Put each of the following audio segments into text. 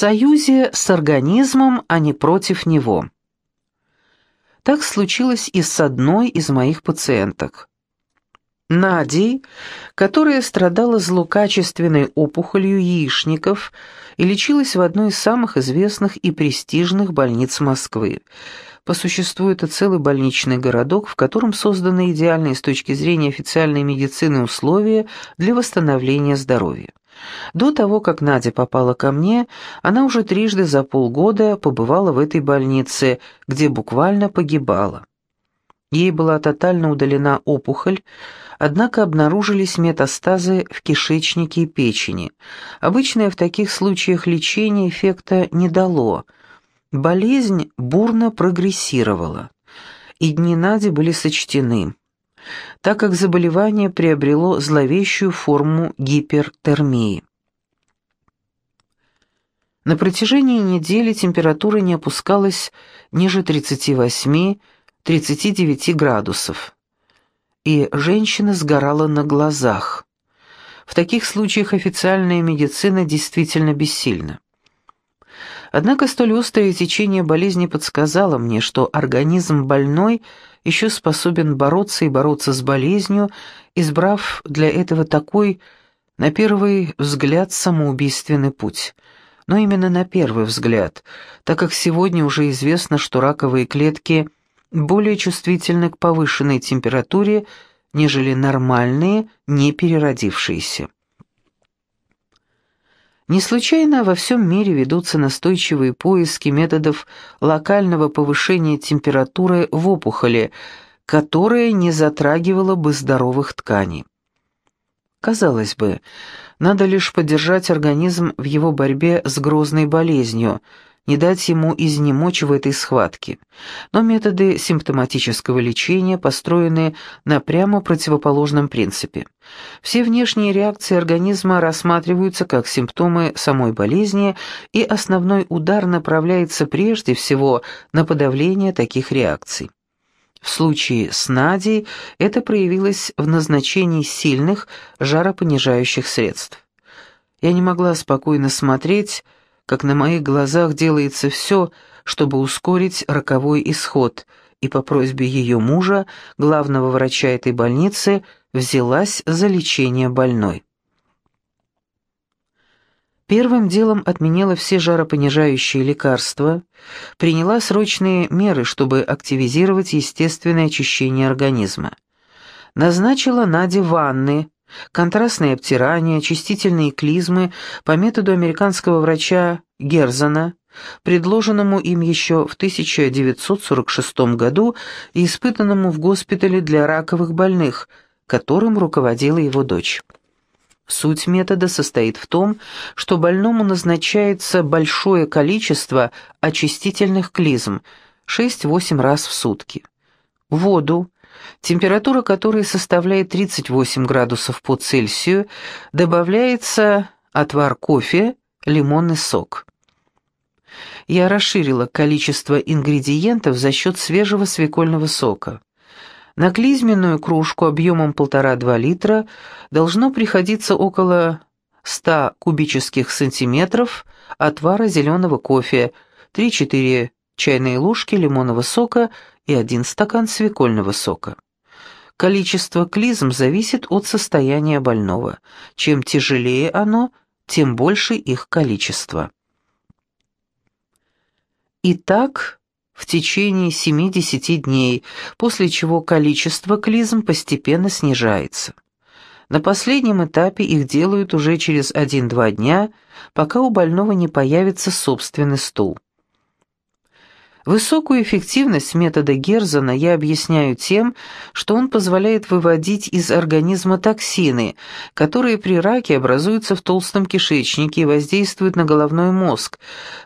союзе с организмом, а не против него. Так случилось и с одной из моих пациенток. Надей, которая страдала злокачественной опухолью яичников и лечилась в одной из самых известных и престижных больниц Москвы. По существу это целый больничный городок, в котором созданы идеальные с точки зрения официальной медицины условия для восстановления здоровья. До того, как Надя попала ко мне, она уже трижды за полгода побывала в этой больнице, где буквально погибала. Ей была тотально удалена опухоль, однако обнаружились метастазы в кишечнике и печени. Обычное в таких случаях лечение эффекта не дало. Болезнь бурно прогрессировала, и дни Нади были сочтены так как заболевание приобрело зловещую форму гипертермии. На протяжении недели температура не опускалась ниже 38-39 градусов, и женщина сгорала на глазах. В таких случаях официальная медицина действительно бессильна. Однако столь острое течение болезни подсказало мне, что организм больной еще способен бороться и бороться с болезнью, избрав для этого такой, на первый взгляд, самоубийственный путь. Но именно на первый взгляд, так как сегодня уже известно, что раковые клетки более чувствительны к повышенной температуре, нежели нормальные, не переродившиеся. Не случайно во всем мире ведутся настойчивые поиски методов локального повышения температуры в опухоли, которая не затрагивала бы здоровых тканей. Казалось бы, надо лишь поддержать организм в его борьбе с грозной болезнью – не дать ему изнемочь в этой схватке. Но методы симптоматического лечения построены на прямо противоположном принципе. Все внешние реакции организма рассматриваются как симптомы самой болезни, и основной удар направляется прежде всего на подавление таких реакций. В случае с Надей это проявилось в назначении сильных жаропонижающих средств. Я не могла спокойно смотреть, как на моих глазах делается все, чтобы ускорить роковой исход, и по просьбе ее мужа, главного врача этой больницы, взялась за лечение больной. Первым делом отменила все жаропонижающие лекарства, приняла срочные меры, чтобы активизировать естественное очищение организма. Назначила Наде ванны, Контрастные обтирания, очистительные клизмы по методу американского врача Герзена, предложенному им еще в 1946 году и испытанному в госпитале для раковых больных, которым руководила его дочь. Суть метода состоит в том, что больному назначается большое количество очистительных клизм 6-8 раз в сутки. Воду, температура которой составляет 38 градусов по Цельсию, добавляется отвар кофе, лимонный сок. Я расширила количество ингредиентов за счет свежего свекольного сока. На клизменную кружку объемом 1,5-2 литра должно приходиться около 100 кубических сантиметров отвара зеленого кофе, 3-4 чайные ложки лимонного сока и 1 стакан свекольного сока. Количество клизм зависит от состояния больного. Чем тяжелее оно, тем больше их количество. Итак, в течение 70 дней, после чего количество клизм постепенно снижается. На последнем этапе их делают уже через 1-2 дня, пока у больного не появится собственный стул. Высокую эффективность метода Герзена я объясняю тем, что он позволяет выводить из организма токсины, которые при раке образуются в толстом кишечнике и воздействуют на головной мозг,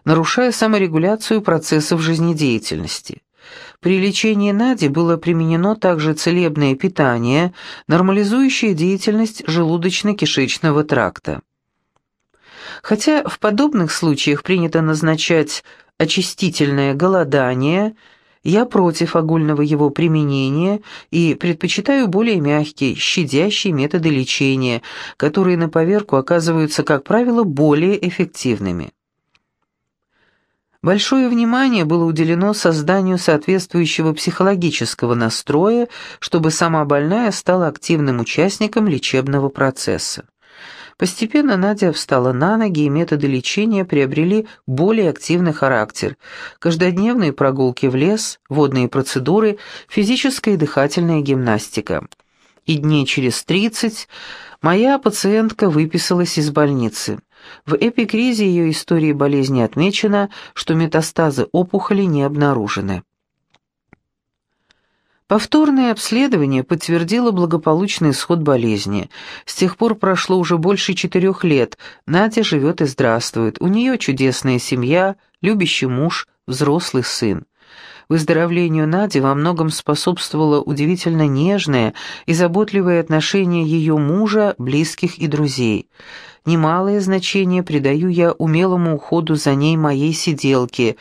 нарушая саморегуляцию процессов жизнедеятельности. При лечении Нади было применено также целебное питание, нормализующее деятельность желудочно-кишечного тракта. Хотя в подобных случаях принято назначать очистительное голодание, я против огульного его применения и предпочитаю более мягкие, щадящие методы лечения, которые на поверку оказываются, как правило, более эффективными. Большое внимание было уделено созданию соответствующего психологического настроя, чтобы сама больная стала активным участником лечебного процесса. Постепенно Надя встала на ноги, и методы лечения приобрели более активный характер. Каждодневные прогулки в лес, водные процедуры, физическая и дыхательная гимнастика. И дней через тридцать моя пациентка выписалась из больницы. В эпикризе ее истории болезни отмечено, что метастазы опухоли не обнаружены. Повторное обследование подтвердило благополучный исход болезни. С тех пор прошло уже больше четырех лет. Надя живет и здравствует. У нее чудесная семья, любящий муж, взрослый сын. Выздоровлению Нади во многом способствовало удивительно нежное и заботливое отношение ее мужа, близких и друзей. Немалое значение придаю я умелому уходу за ней моей сиделки,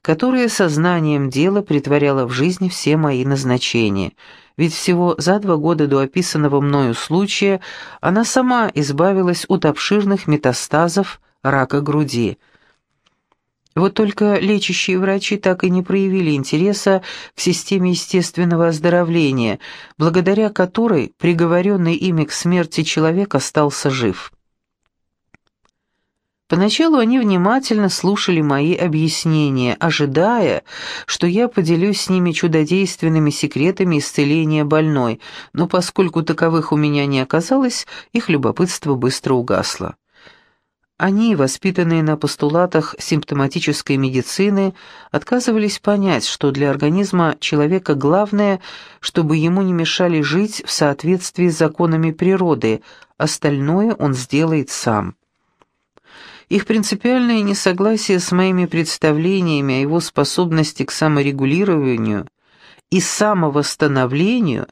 которая сознанием дела притворяла в жизни все мои назначения. Ведь всего за два года до описанного мною случая она сама избавилась от обширных метастазов рака груди – вот только лечащие врачи так и не проявили интереса к системе естественного оздоровления, благодаря которой приговоренный ими к смерти человек остался жив. Поначалу они внимательно слушали мои объяснения, ожидая, что я поделюсь с ними чудодейственными секретами исцеления больной, но поскольку таковых у меня не оказалось, их любопытство быстро угасло. Они, воспитанные на постулатах симптоматической медицины, отказывались понять, что для организма человека главное, чтобы ему не мешали жить в соответствии с законами природы, остальное он сделает сам. Их принципиальное несогласие с моими представлениями о его способности к саморегулированию и самовосстановлению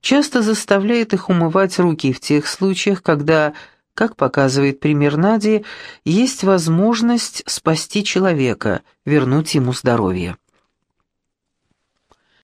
часто заставляет их умывать руки в тех случаях, когда как показывает пример Нади, есть возможность спасти человека, вернуть ему здоровье.